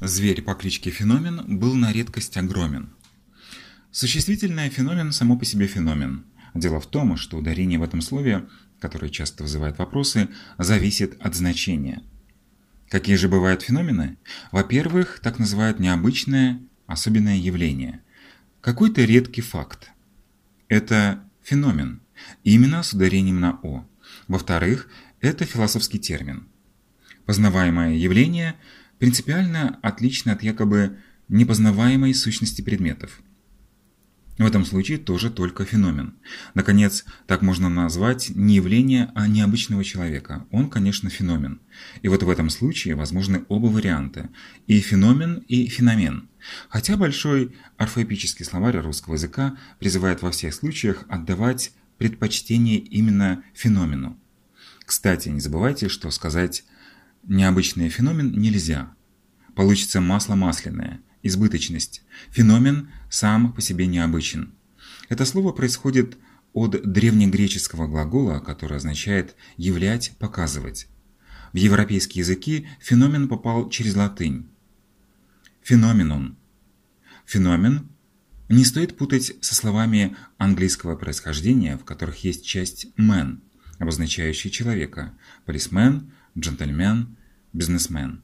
Зверь по кличке Феномен был на редкость огромен. Существительное «феномен» само по себе феномен. Дело в том, что ударение в этом слове, которое часто вызывает вопросы, зависит от значения. Какие же бывают феномены? Во-первых, так называют необычное, особенное явление. Какой-то редкий факт. Это феномен, именно с ударением на «о». Во-вторых, это философский термин. Познаваемое явление – принципиально отлично от якобы непознаваемой сущности предметов. В этом случае тоже только феномен. Наконец, так можно назвать не явление, а необычного человека. Он, конечно, феномен. И вот в этом случае возможны оба варианта – и феномен, и феномен. Хотя большой орфоэпический словарь русского языка призывает во всех случаях отдавать предпочтение именно феномену. Кстати, не забывайте, что сказать Необычный феномен нельзя. Получится масло масляное, избыточность. Феномен сам по себе необычен. Это слово происходит от древнегреческого глагола, который означает «являть», «показывать». В европейские языки феномен попал через латынь. Феноменон. Феномен не стоит путать со словами английского происхождения, в которых есть часть «man», обозначающая человека, полисмен, джентльмен, бизнесмен.